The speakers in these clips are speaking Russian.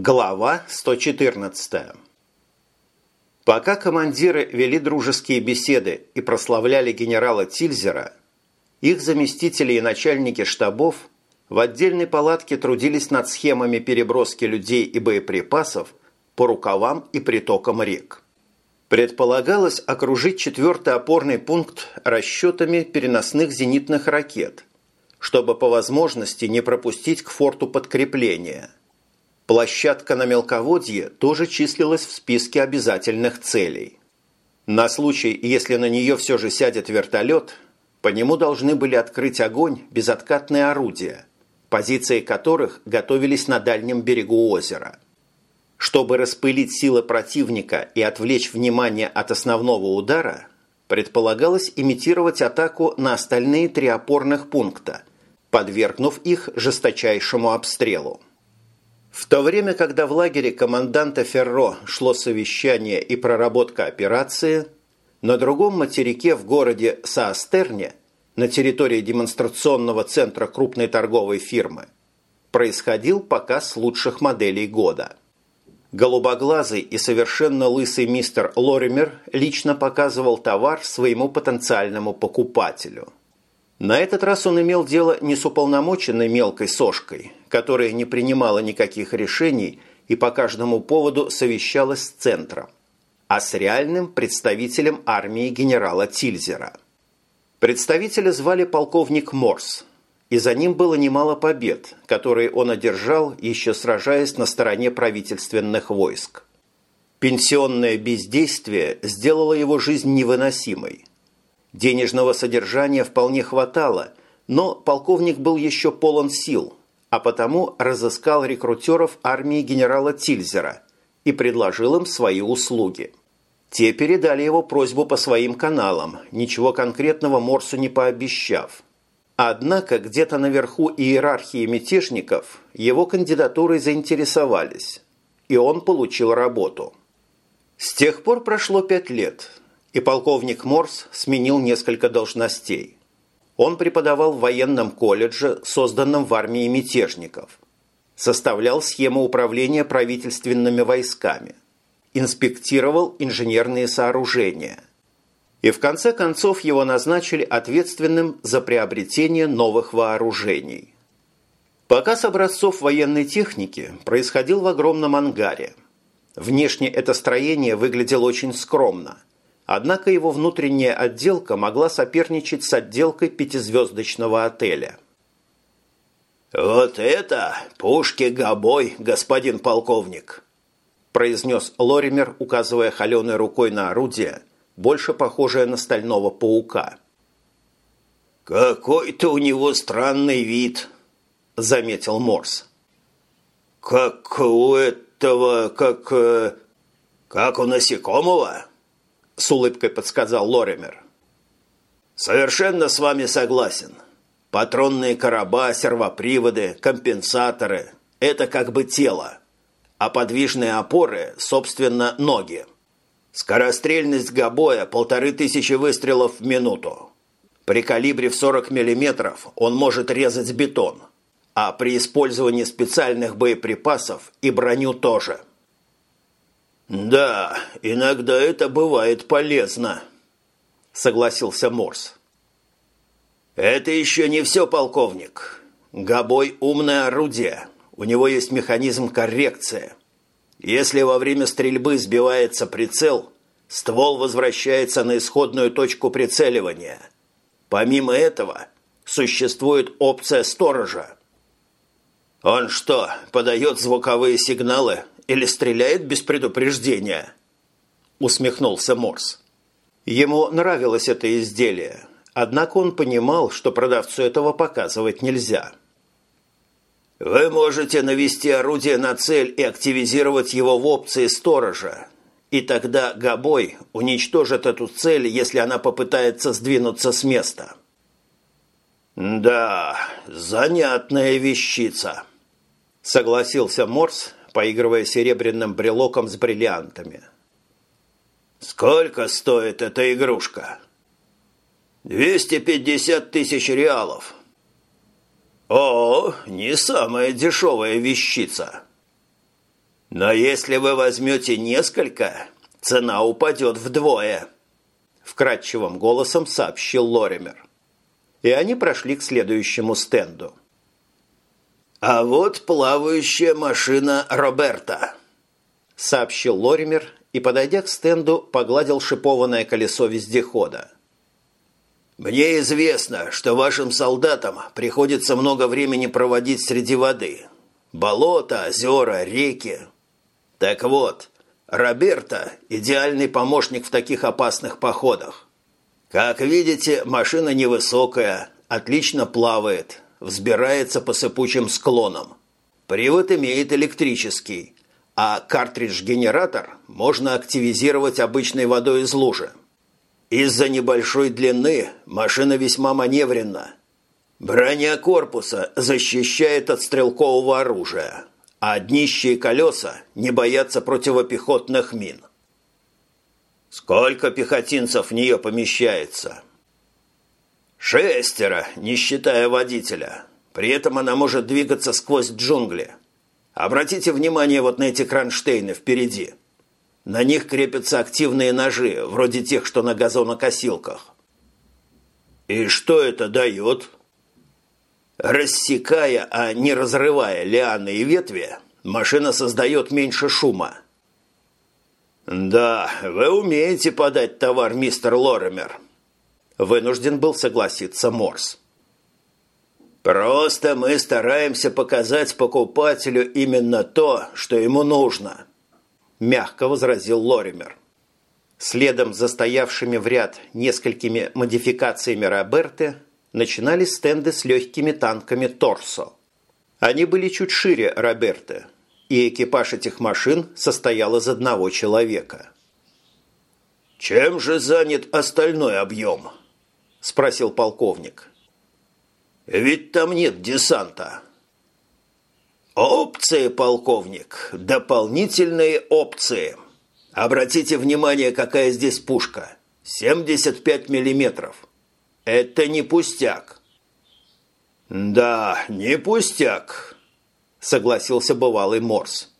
Глава 114 Пока командиры вели дружеские беседы и прославляли генерала Тильзера, их заместители и начальники штабов в отдельной палатке трудились над схемами переброски людей и боеприпасов по рукавам и притокам рек. Предполагалось окружить четвертый опорный пункт расчетами переносных зенитных ракет, чтобы по возможности не пропустить к форту подкрепления – Площадка на мелководье тоже числилась в списке обязательных целей. На случай, если на нее все же сядет вертолет, по нему должны были открыть огонь безоткатные орудия, позиции которых готовились на дальнем берегу озера. Чтобы распылить силы противника и отвлечь внимание от основного удара, предполагалось имитировать атаку на остальные три опорных пункта, подвергнув их жесточайшему обстрелу. В то время, когда в лагере команданта Ферро шло совещание и проработка операции, на другом материке в городе Саастерне, на территории демонстрационного центра крупной торговой фирмы, происходил показ лучших моделей года. Голубоглазый и совершенно лысый мистер Лоример лично показывал товар своему потенциальному покупателю – на этот раз он имел дело не с уполномоченной мелкой сошкой, которая не принимала никаких решений и по каждому поводу совещалась с центром, а с реальным представителем армии генерала Тильзера. Представителя звали полковник Морс, и за ним было немало побед, которые он одержал, еще сражаясь на стороне правительственных войск. Пенсионное бездействие сделало его жизнь невыносимой, Денежного содержания вполне хватало, но полковник был еще полон сил, а потому разыскал рекрутеров армии генерала Тильзера и предложил им свои услуги. Те передали его просьбу по своим каналам, ничего конкретного Морсу не пообещав. Однако где-то наверху иерархии мятежников его кандидатурой заинтересовались, и он получил работу. С тех пор прошло пять лет, и полковник Морс сменил несколько должностей. Он преподавал в военном колледже, созданном в армии мятежников. Составлял схему управления правительственными войсками. Инспектировал инженерные сооружения. И в конце концов его назначили ответственным за приобретение новых вооружений. Показ образцов военной техники происходил в огромном ангаре. Внешне это строение выглядело очень скромно – Однако его внутренняя отделка могла соперничать с отделкой пятизвездочного отеля. «Вот это пушки гобой, господин полковник!» произнес Лоример, указывая холеной рукой на орудие, больше похожее на стального паука. «Какой-то у него странный вид», — заметил Морс. «Как у этого, как... Э, как у насекомого?» С улыбкой подсказал Лоремер. Совершенно с вами согласен. Патронные короба, сервоприводы, компенсаторы – это как бы тело, а подвижные опоры, собственно, ноги. Скорострельность габоя – полторы тысячи выстрелов в минуту. При калибре в 40 мм он может резать бетон, а при использовании специальных боеприпасов и броню тоже – «Да, иногда это бывает полезно», – согласился Морс. «Это еще не все, полковник. Габой – умное орудие. У него есть механизм коррекции. Если во время стрельбы сбивается прицел, ствол возвращается на исходную точку прицеливания. Помимо этого, существует опция сторожа. Он что, подает звуковые сигналы или стреляет без предупреждения?» Усмехнулся Морс. Ему нравилось это изделие, однако он понимал, что продавцу этого показывать нельзя. «Вы можете навести орудие на цель и активизировать его в опции сторожа, и тогда Габой уничтожит эту цель, если она попытается сдвинуться с места». «Да, занятная вещица», – согласился Морс, поигрывая серебряным брелоком с бриллиантами. «Сколько стоит эта игрушка?» «Двести пятьдесят тысяч реалов». «О, не самая дешевая вещица». Но если вы возьмете несколько, цена упадет вдвое», – вкрадчивым голосом сообщил Лоример. И они прошли к следующему стенду. «А вот плавающая машина Роберта», – сообщил Лоример и, подойдя к стенду, погладил шипованное колесо вездехода. «Мне известно, что вашим солдатам приходится много времени проводить среди воды. Болота, озера, реки. Так вот, Роберта – идеальный помощник в таких опасных походах. Как видите, машина невысокая, отлично плавает, взбирается по сыпучим склонам. Привод имеет электрический, а картридж-генератор можно активизировать обычной водой из лужи. Из-за небольшой длины машина весьма маневренна. Броня корпуса защищает от стрелкового оружия, а днище колеса не боятся противопехотных мин. Сколько пехотинцев в нее помещается? Шестеро, не считая водителя. При этом она может двигаться сквозь джунгли – Обратите внимание вот на эти кронштейны впереди. На них крепятся активные ножи, вроде тех, что на газонокосилках. И что это дает? Рассекая, а не разрывая лианы и ветви, машина создает меньше шума. «Да, вы умеете подать товар, мистер Лоремер», – вынужден был согласиться Морс. Просто мы стараемся показать покупателю именно то, что ему нужно, мягко возразил Лоример. Следом за стоявшими в ряд несколькими модификациями Роберты начинались стенды с легкими танками «Торсо». Они были чуть шире Роберты, и экипаж этих машин состоял из одного человека. «Чем же занят остальной объем?» – спросил полковник. Ведь там нет десанта. Опции, полковник, дополнительные опции. Обратите внимание, какая здесь пушка. 75 миллиметров. Это не пустяк. Да, не пустяк, согласился бывалый Морс.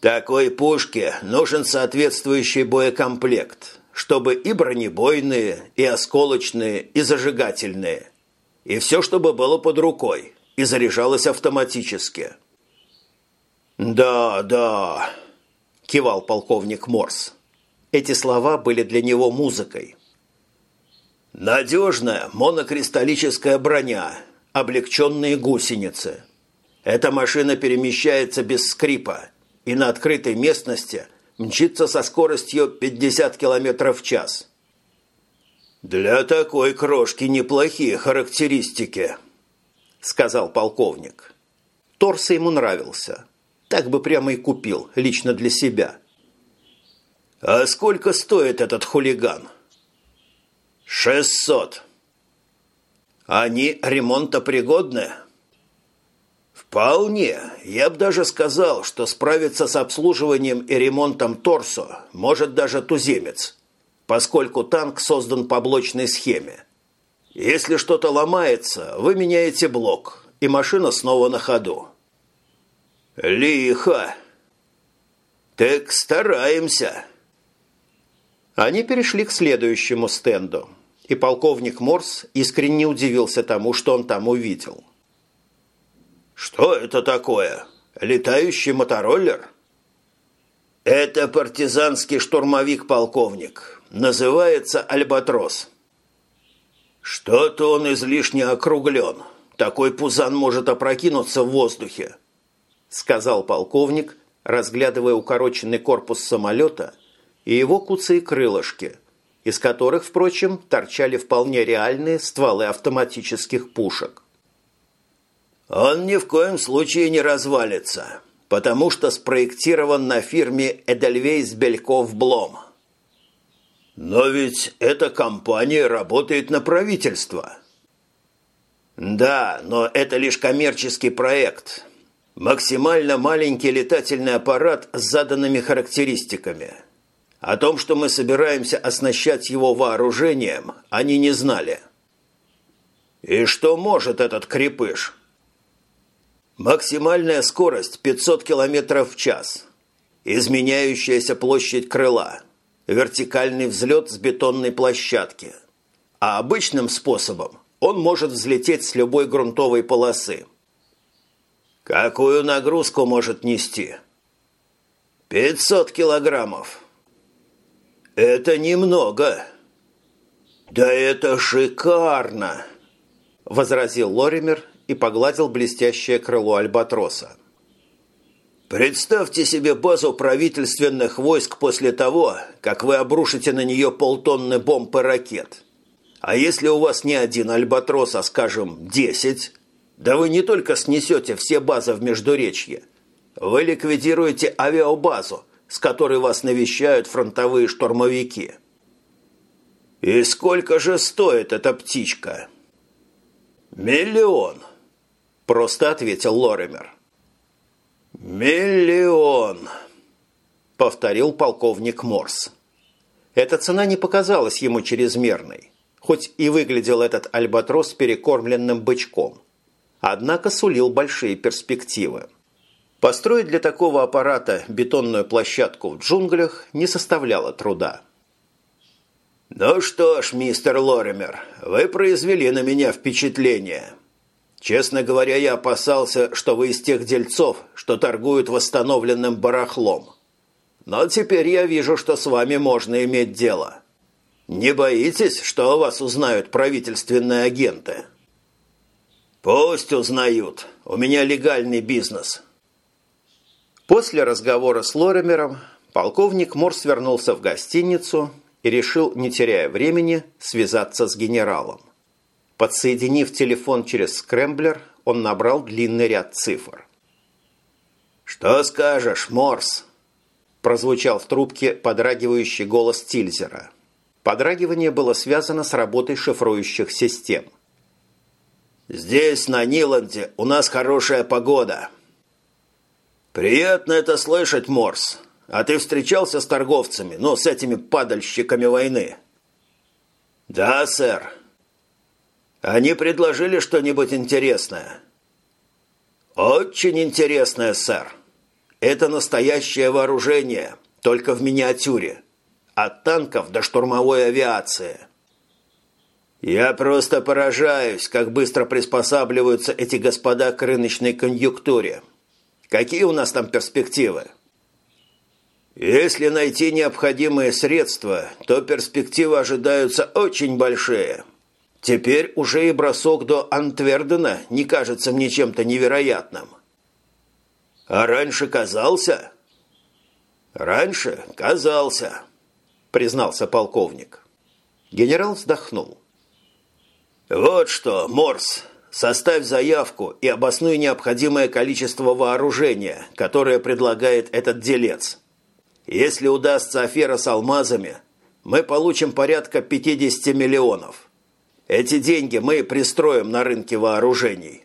Такой пушке нужен соответствующий боекомплект, чтобы и бронебойные, и осколочные, и зажигательные – и все, чтобы было под рукой, и заряжалось автоматически. «Да, да», – кивал полковник Морс. Эти слова были для него музыкой. «Надежная монокристаллическая броня, облегченные гусеницы. Эта машина перемещается без скрипа и на открытой местности мчится со скоростью 50 км в час». «Для такой крошки неплохие характеристики», – сказал полковник. Торса ему нравился. Так бы прямо и купил, лично для себя. «А сколько стоит этот хулиган?» «Шестьсот». «Они ремонтопригодны?» «Вполне. Я бы даже сказал, что справиться с обслуживанием и ремонтом торсо может даже туземец» поскольку танк создан по блочной схеме. Если что-то ломается, вы меняете блок, и машина снова на ходу. Лихо! Так стараемся. Они перешли к следующему стенду, и полковник Морс искренне удивился тому, что он там увидел. «Что это такое? Летающий мотороллер?» «Это партизанский штурмовик-полковник. Называется «Альбатрос». Что-то он излишне округлен. Такой пузан может опрокинуться в воздухе, сказал полковник, разглядывая укороченный корпус самолета и его куцые крылышки, из которых, впрочем, торчали вполне реальные стволы автоматических пушек. Он ни в коем случае не развалится, потому что спроектирован на фирме «Эдельвейс Бельков Блом». Но ведь эта компания работает на правительство. Да, но это лишь коммерческий проект. Максимально маленький летательный аппарат с заданными характеристиками. О том, что мы собираемся оснащать его вооружением, они не знали. И что может этот крепыш? Максимальная скорость 500 км в час. Изменяющаяся площадь крыла. Вертикальный взлет с бетонной площадки. А обычным способом он может взлететь с любой грунтовой полосы. Какую нагрузку может нести? 500 килограммов. Это немного. Да это шикарно, возразил Лоример и погладил блестящее крыло альбатроса. Представьте себе базу правительственных войск после того, как вы обрушите на нее полтонны бомб и ракет. А если у вас не один альбатрос, а, скажем, десять, да вы не только снесете все базы в Междуречье, вы ликвидируете авиабазу, с которой вас навещают фронтовые штурмовики. И сколько же стоит эта птичка? Миллион, просто ответил Лоремер. Миллион, повторил полковник Морс. Эта цена не показалась ему чрезмерной хоть и выглядел этот альбатрос перекормленным бычком. Однако сулил большие перспективы. Построить для такого аппарата бетонную площадку в джунглях не составляло труда. «Ну что ж, мистер Лоример, вы произвели на меня впечатление. Честно говоря, я опасался, что вы из тех дельцов, что торгуют восстановленным барахлом. Но теперь я вижу, что с вами можно иметь дело». Не боитесь, что о вас узнают правительственные агенты? Пусть узнают. У меня легальный бизнес. После разговора с Лоремером полковник Морс вернулся в гостиницу и решил, не теряя времени, связаться с генералом. Подсоединив телефон через скрэмблер, он набрал длинный ряд цифр. «Что скажешь, Морс?» прозвучал в трубке подрагивающий голос Тильзера – Подрагивание было связано с работой шифрующих систем. «Здесь, на Ниланде, у нас хорошая погода». «Приятно это слышать, Морс. А ты встречался с торговцами, ну, с этими падальщиками войны?» «Да, сэр». «Они предложили что-нибудь интересное?» «Очень интересное, сэр. Это настоящее вооружение, только в миниатюре от танков до штурмовой авиации. Я просто поражаюсь, как быстро приспосабливаются эти господа к рыночной конъюнктуре. Какие у нас там перспективы? Если найти необходимые средства, то перспективы ожидаются очень большие. Теперь уже и бросок до Антвердена не кажется мне чем-то невероятным. А раньше казался? Раньше казался признался полковник. Генерал вздохнул. «Вот что, Морс, составь заявку и обоснуй необходимое количество вооружения, которое предлагает этот делец. Если удастся афера с алмазами, мы получим порядка 50 миллионов. Эти деньги мы пристроим на рынке вооружений».